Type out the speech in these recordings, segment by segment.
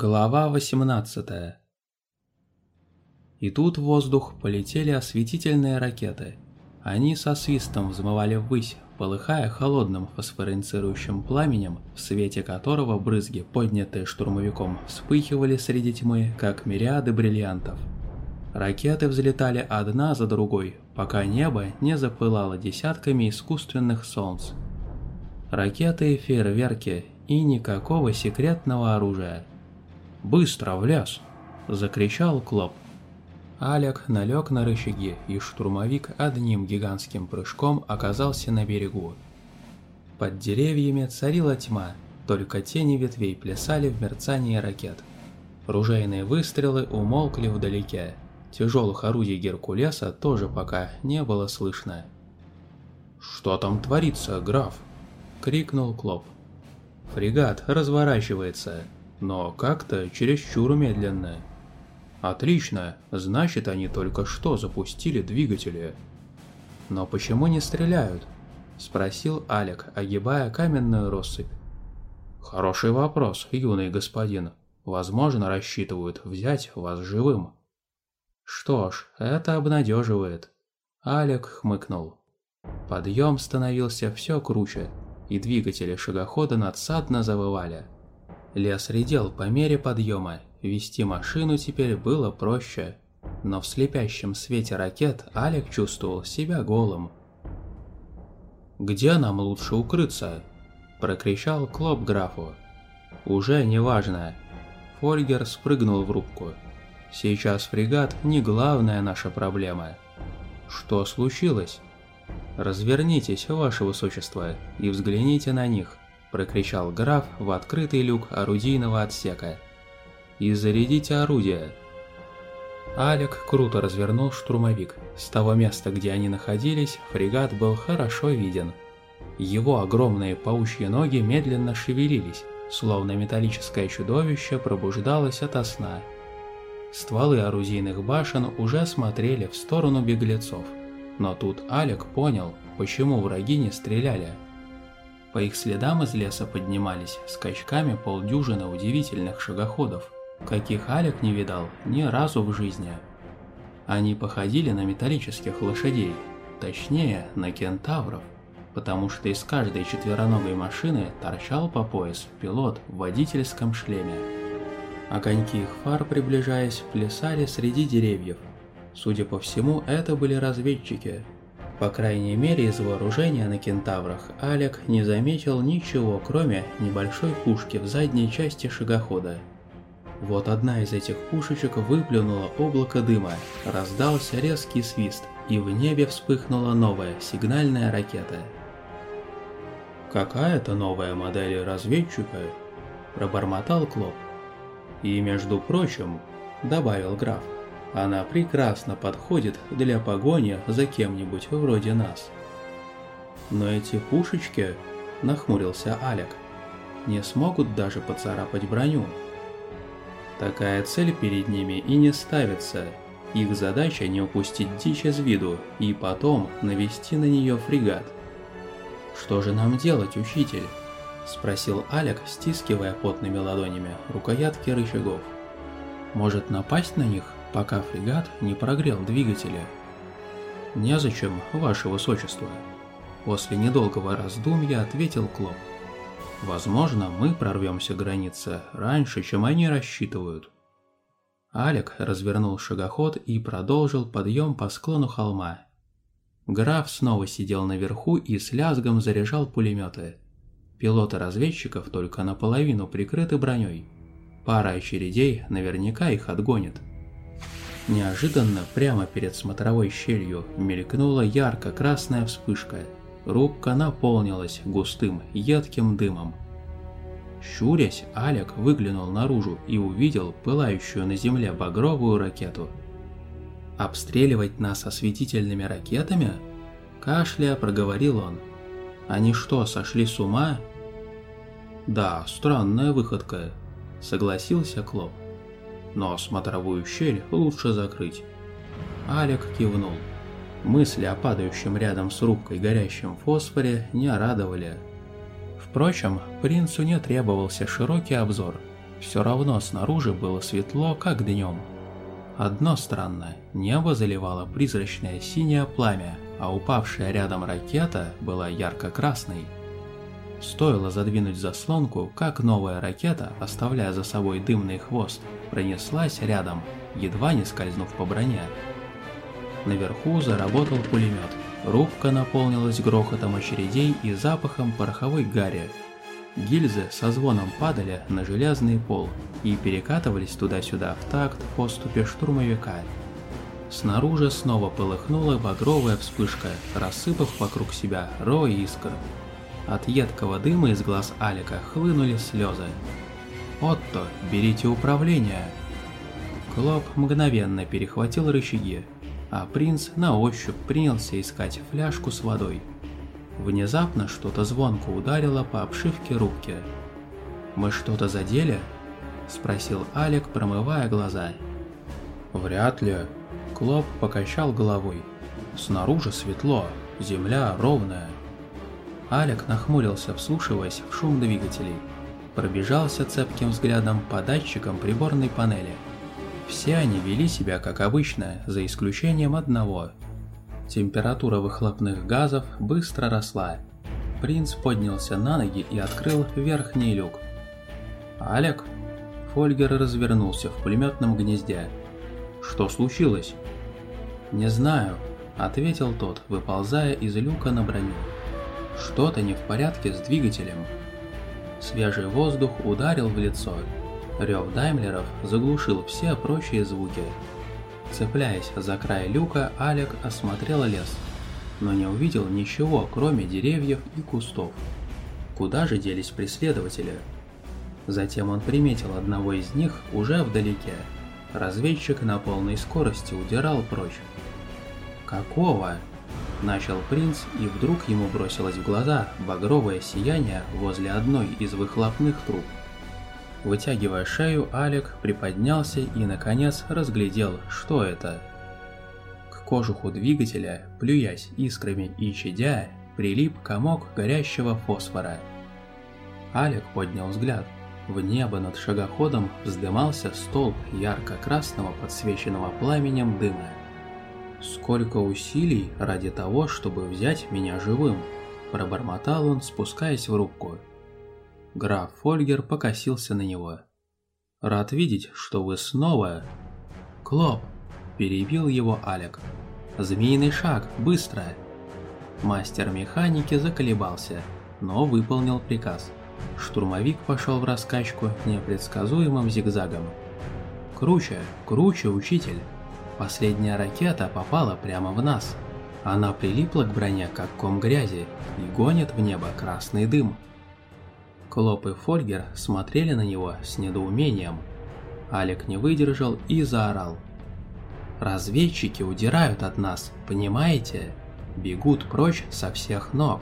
Глава 18 И тут в воздух полетели осветительные ракеты. Они со свистом взмывали ввысь, полыхая холодным фосфоренцирующим пламенем, в свете которого брызги, поднятые штурмовиком, вспыхивали среди тьмы, как мириады бриллиантов. Ракеты взлетали одна за другой, пока небо не запылало десятками искусственных солнц. Ракеты и фейерверки, и никакого секретного оружия – Быстро в лес!» – закричал Клоп. Алек налег на рычаги, и штурмовик одним гигантским прыжком оказался на берегу. Под деревьями царила тьма, только тени ветвей плясали в мерцании ракет. Ружейные выстрелы умолкли вдалеке. Тяжелых орудий Геркулеса тоже пока не было слышно. «Что там творится, граф?» — крикнул Клоп. «Фрегат разворачивается», но как-то чересчур медленно. Отлично, значит они только что запустили двигатели. Но почему не стреляют? Спросил Алек, огибая каменную россыпь. Хороший вопрос, юный господин. Возможно, рассчитывают взять вас живым. Что ж, это обнадеживает. Алек хмыкнул. Подъем становился все круче, и двигатели шагохода надсадно завывали. Лес редел по мере подъема, вести машину теперь было проще. Но в слепящем свете ракет Алек чувствовал себя голым. «Где нам лучше укрыться?» – прокричал Клоп графу. «Уже неважно». Фольгер спрыгнул в рубку. «Сейчас фрегат не главная наша проблема». «Что случилось?» «Развернитесь, ваше высочество, и взгляните на них», – прокричал граф в открытый люк орудийного отсека. «И зарядите орудие!» Алек круто развернул штурмовик. С того места, где они находились, фрегат был хорошо виден. Его огромные паучьи ноги медленно шевелились, словно металлическое чудовище пробуждалось ото сна. Стволы орудийных башен уже смотрели в сторону беглецов. Но тут Алек понял, почему враги не стреляли. По их следам из леса поднимались скачками полдюжины удивительных шагоходов, каких Алек не видал ни разу в жизни. Они походили на металлических лошадей, точнее, на кентавров, потому что из каждой четвероногой машины торчал по пояс пилот в водительском шлеме. Огоньки их фар, приближаясь, плясали среди деревьев. Судя по всему, это были разведчики – по крайней мере, из вооружения на кентаврах Алек не заметил ничего, кроме небольшой пушки в задней части шагохода. Вот одна из этих пушечек выплюнула облако дыма, раздался резкий свист, и в небе вспыхнула новая сигнальная ракета. «Какая-то новая модель разведчика?» – пробормотал Клоп. «И между прочим», – добавил граф, – она прекрасно подходит для погони за кем-нибудь вроде нас. Но эти пушечки, нахмурился Алек, не смогут даже поцарапать броню. Такая цель перед ними и не ставится. Их задача не упустить дичь из виду и потом навести на нее фрегат. «Что же нам делать, учитель?» – спросил Алек, стискивая потными ладонями рукоятки рычагов. «Может напасть на них?» Пока фрегат не прогрел двигатели. «Незачем, ваше высочество», – после недолгого раздумья ответил Клоп. «Возможно, мы прорвемся границы раньше, чем они рассчитывают». Алек развернул шагоход и продолжил подъем по склону холма. Граф снова сидел наверху и с лязгом заряжал пулеметы. Пилоты разведчиков только наполовину прикрыты броней. Пара очередей наверняка их отгонит. Неожиданно прямо перед смотровой щелью мелькнула ярко-красная вспышка. Рубка наполнилась густым, едким дымом. Щурясь, Алек выглянул наружу и увидел пылающую на земле багровую ракету. «Обстреливать нас осветительными ракетами?» Кашляя, проговорил он. «Они что, сошли с ума?» «Да, странная выходка», — согласился Клоп но смотровую щель лучше закрыть. Алек кивнул. Мысли о падающем рядом с рубкой горящем фосфоре не радовали. Впрочем, принцу не требовался широкий обзор. Все равно снаружи было светло, как днем. Одно странно, небо заливало призрачное синее пламя, а упавшая рядом ракета была ярко-красной. Стоило задвинуть заслонку, как новая ракета, оставляя за собой дымный хвост, пронеслась рядом, едва не скользнув по броне. Наверху заработал пулемет. Рубка наполнилась грохотом очередей и запахом пороховой гари. Гильзы со звоном падали на железный пол и перекатывались туда-сюда в такт поступе штурмовика. Снаружи снова полыхнула багровая вспышка, рассыпав вокруг себя рой искр. От едкого дыма из глаз Алика хлынули слезы. «Отто, берите управление!» Клоп мгновенно перехватил рычаги, а принц на ощупь принялся искать фляжку с водой. Внезапно что-то звонко ударило по обшивке рубки. «Мы что-то задели?» – спросил Алик, промывая глаза. «Вряд ли». Клоп покачал головой. «Снаружи светло, земля ровная». Алик нахмурился, вслушиваясь в шум двигателей. Пробежался цепким взглядом по датчикам приборной панели. Все они вели себя как обычно, за исключением одного – Температура выхлопных газов быстро росла. Принц поднялся на ноги и открыл верхний люк. «Алек?» Фольгер развернулся в пулеметном гнезде. «Что случилось?» «Не знаю», — ответил тот, выползая из люка на броню. «Что-то не в порядке с двигателем». Свежий воздух ударил в лицо. Рев даймлеров заглушил все прочие звуки. Цепляясь за край люка, Алек осмотрел лес, но не увидел ничего, кроме деревьев и кустов. Куда же делись преследователи? Затем он приметил одного из них уже вдалеке. Разведчик на полной скорости удирал прочь. «Какого?» – начал принц, и вдруг ему бросилось в глаза багровое сияние возле одной из выхлопных труб. Вытягивая шею, Алек приподнялся и, наконец, разглядел, что это. К кожуху двигателя, плюясь искрами и чадя, прилип комок горящего фосфора. Алек поднял взгляд. В небо над шагоходом вздымался столб ярко-красного подсвеченного пламенем дыма. «Сколько усилий ради того, чтобы взять меня живым!» – пробормотал он, спускаясь в рубку. Граф Фольгер покосился на него. «Рад видеть, что вы снова...» «Клоп!» – перебил его Алек. «Змеиный шаг, быстро!» Мастер механики заколебался, но выполнил приказ. Штурмовик пошел в раскачку непредсказуемым зигзагом. «Круче, круче, учитель!» Последняя ракета попала прямо в нас. Она прилипла к броне, как ком грязи, и гонит в небо красный дым. Клоп и Фольгер смотрели на него с недоумением. Алек не выдержал и заорал. «Разведчики удирают от нас, понимаете? Бегут прочь со всех ног».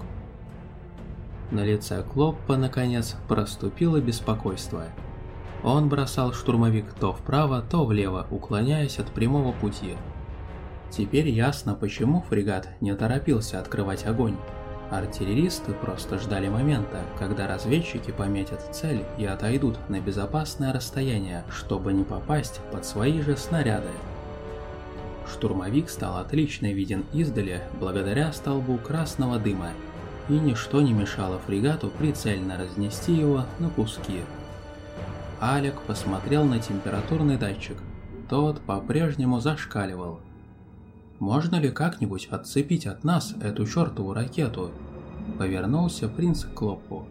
На лице Клоппа, наконец, проступило беспокойство. Он бросал штурмовик то вправо, то влево, уклоняясь от прямого пути. Теперь ясно, почему фрегат не торопился открывать огонь. Артиллеристы просто ждали момента, когда разведчики пометят цель и отойдут на безопасное расстояние, чтобы не попасть под свои же снаряды. Штурмовик стал отлично виден издали благодаря столбу красного дыма, и ничто не мешало фрегату прицельно разнести его на куски. Алек посмотрел на температурный датчик. Тот по-прежнему зашкаливал. Можно ли как-нибудь отцепить от нас эту чертову ракету? Повернулся принц к Клоппу.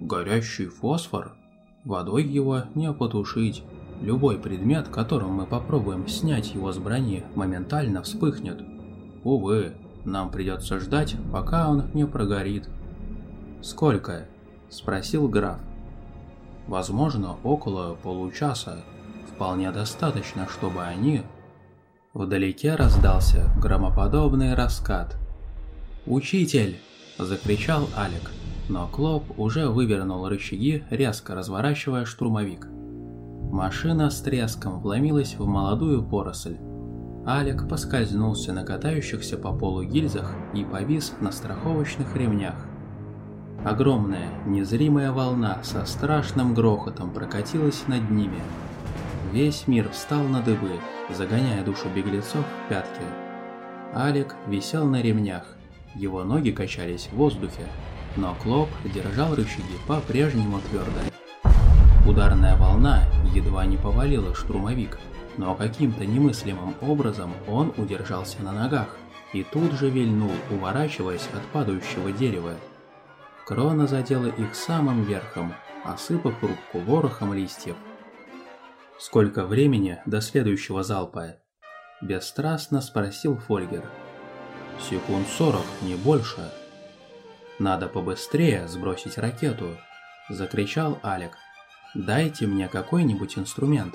Горящий фосфор? Водой его не потушить. Любой предмет, которым мы попробуем снять его с брони, моментально вспыхнет. Увы, нам придется ждать, пока он не прогорит. «Сколько?» – спросил граф. «Возможно, около получаса. Вполне достаточно, чтобы они Вдалеке раздался громоподобный раскат. «Учитель!» – закричал Алик, но Клоп уже вывернул рычаги, резко разворачивая штурмовик. Машина с треском вломилась в молодую поросль. Алик поскользнулся на катающихся по полу гильзах и повис на страховочных ремнях. Огромная, незримая волна со страшным грохотом прокатилась над ними. Весь мир встал на дыбы, загоняя душу беглецов в пятки. Алик висел на ремнях, его ноги качались в воздухе, но Клоп держал рычаги по-прежнему твердо. Ударная волна едва не повалила штурмовик, но каким-то немыслимым образом он удержался на ногах и тут же вильнул, уворачиваясь от падающего дерева. Крона задела их самым верхом, осыпав рубку ворохом листьев. «Сколько времени до следующего залпа?» – бесстрастно спросил Фольгер. «Секунд сорок, не больше». «Надо побыстрее сбросить ракету», – закричал Алек. «Дайте мне какой-нибудь инструмент».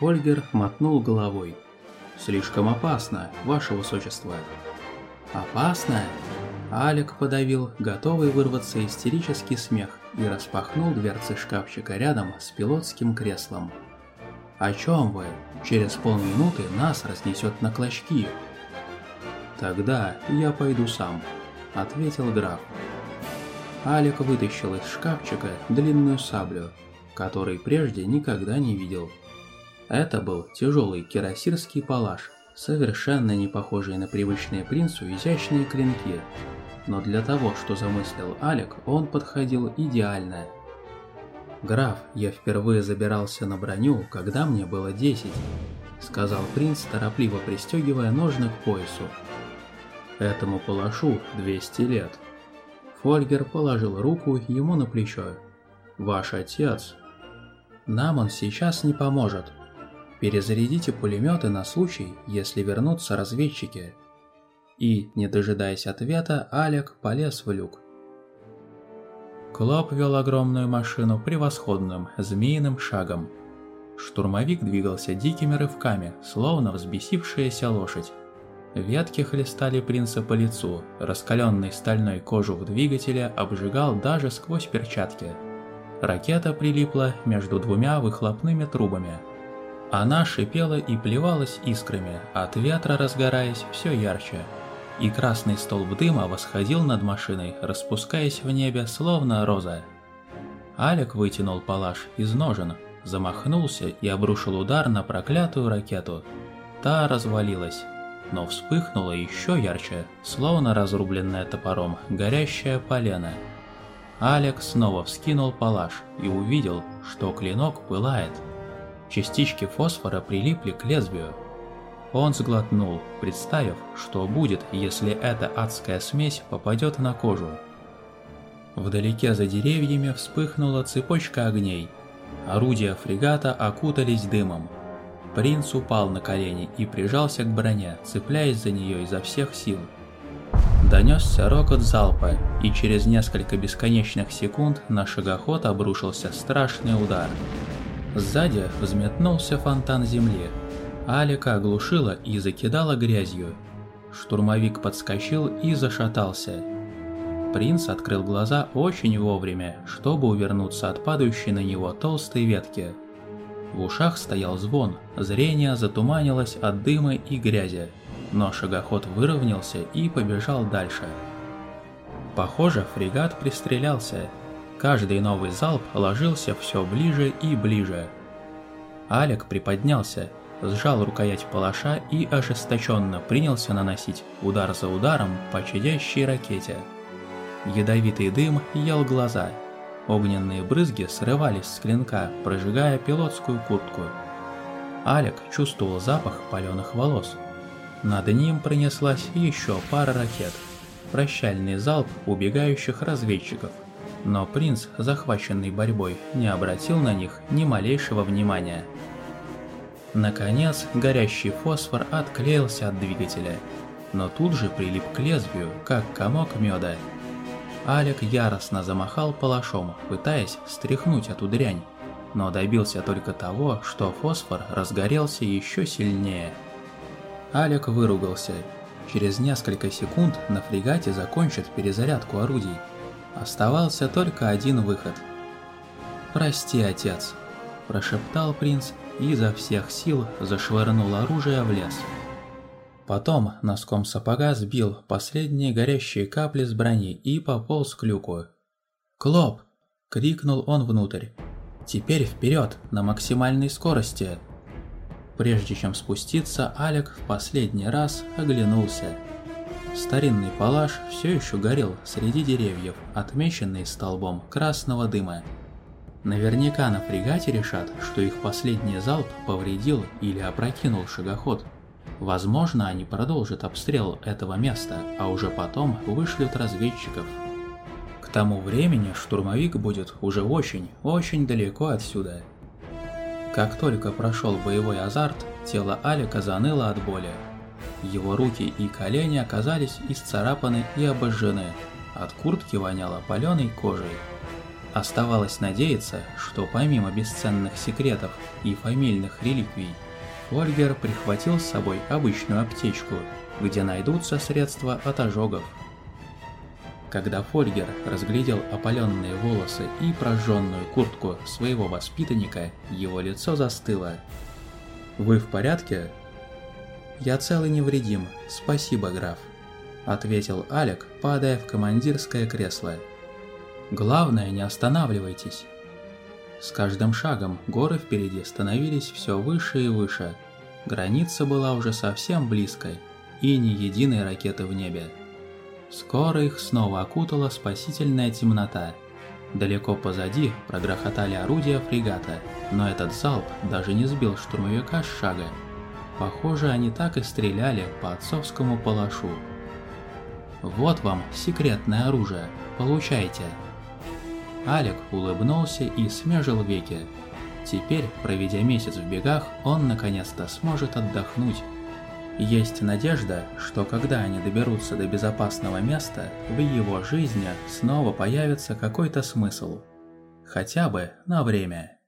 Фольгер мотнул головой. «Слишком опасно, ваше высочество». «Опасно?» Алек подавил, готовый вырваться истерический смех, и распахнул дверцы шкафчика рядом с пилотским креслом. «О чем вы? Через полминуты нас разнесет на клочки». «Тогда я пойду сам», — ответил граф. Алик вытащил из шкафчика длинную саблю, которой прежде никогда не видел. Это был тяжелый кирасирский палаш, совершенно не похожий на привычные принцу изящные клинки. Но для того, что замыслил Алик, он подходил идеально. «Граф, я впервые забирался на броню, когда мне было 10», — сказал принц, торопливо пристегивая ножны к поясу. «Этому палашу 200 лет». Фольгер положил руку ему на плечо. «Ваш отец...» «Нам он сейчас не поможет», Перезарядите пулеметы на случай, если вернутся разведчики. И, не дожидаясь ответа, Алек полез в люк. Клоп вел огромную машину превосходным, змеиным шагом. Штурмовик двигался дикими рывками, словно взбесившаяся лошадь. Ветки хлестали принца по лицу, раскаленный стальной кожух двигателя обжигал даже сквозь перчатки. Ракета прилипла между двумя выхлопными трубами – она шипела и плевалась искрами, от ветра разгораясь все ярче. И красный столб дыма восходил над машиной, распускаясь в небе, словно роза. Алек вытянул палаш из ножен, замахнулся и обрушил удар на проклятую ракету. Та развалилась, но вспыхнула еще ярче, словно разрубленная топором горящая полена. Алек снова вскинул палаш и увидел, что клинок пылает – Частички фосфора прилипли к лезвию. Он сглотнул, представив, что будет, если эта адская смесь попадет на кожу. Вдалеке за деревьями вспыхнула цепочка огней. Орудия фрегата окутались дымом. Принц упал на колени и прижался к броне, цепляясь за нее изо всех сил. Донесся рокот залпа, и через несколько бесконечных секунд на шагоход обрушился страшный удар. Сзади взметнулся фонтан земли. Алика оглушила и закидала грязью. Штурмовик подскочил и зашатался. Принц открыл глаза очень вовремя, чтобы увернуться от падающей на него толстой ветки. В ушах стоял звон, зрение затуманилось от дыма и грязи, но шагоход выровнялся и побежал дальше. Похоже, фрегат пристрелялся, Каждый новый залп ложился все ближе и ближе. Алек приподнялся, сжал рукоять палаша и ожесточенно принялся наносить удар за ударом по чадящей ракете. Ядовитый дым ел глаза. Огненные брызги срывались с клинка, прожигая пилотскую куртку. Алек чувствовал запах паленых волос. Над ним пронеслась еще пара ракет. Прощальный залп убегающих разведчиков – но принц, захваченный борьбой, не обратил на них ни малейшего внимания. Наконец, горящий фосфор отклеился от двигателя, но тут же прилип к лезвию, как комок меда. Алек яростно замахал палашом, пытаясь стряхнуть эту дрянь, но добился только того, что фосфор разгорелся еще сильнее. Алек выругался. Через несколько секунд на фрегате закончат перезарядку орудий, Оставался только один выход. «Прости, отец», – прошептал принц и изо всех сил зашвырнул оружие в лес. Потом носком сапога сбил последние горящие капли с брони и пополз к люку. «Клоп!» – крикнул он внутрь. «Теперь вперед, на максимальной скорости!» Прежде чем спуститься, Алек в последний раз оглянулся. Старинный палаш все еще горел среди деревьев, отмеченный столбом красного дыма. Наверняка на фрегате решат, что их последний залп повредил или опрокинул шагоход. Возможно, они продолжат обстрел этого места, а уже потом вышлют разведчиков. К тому времени штурмовик будет уже очень, очень далеко отсюда. Как только прошел боевой азарт, тело Алика заныло от боли. Его руки и колени оказались исцарапаны и обожжены, от куртки воняло паленой кожей. Оставалось надеяться, что помимо бесценных секретов и фамильных реликвий, Фольгер прихватил с собой обычную аптечку, где найдутся средства от ожогов. Когда Фольгер разглядел опаленные волосы и прожженную куртку своего воспитанника, его лицо застыло. «Вы в порядке?» «Я цел и невредим, спасибо, граф», — ответил Алек, падая в командирское кресло. «Главное, не останавливайтесь». С каждым шагом горы впереди становились все выше и выше. Граница была уже совсем близкой, и ни единой ракеты в небе. Скоро их снова окутала спасительная темнота. Далеко позади прогрохотали орудия фрегата, но этот залп даже не сбил штурмовика с шага. Похоже, они так и стреляли по отцовскому палашу. «Вот вам секретное оружие, получайте!» Алек улыбнулся и смежил веки. Теперь, проведя месяц в бегах, он наконец-то сможет отдохнуть есть надежда, что когда они доберутся до безопасного места, в его жизни снова появится какой-то смысл. Хотя бы на время.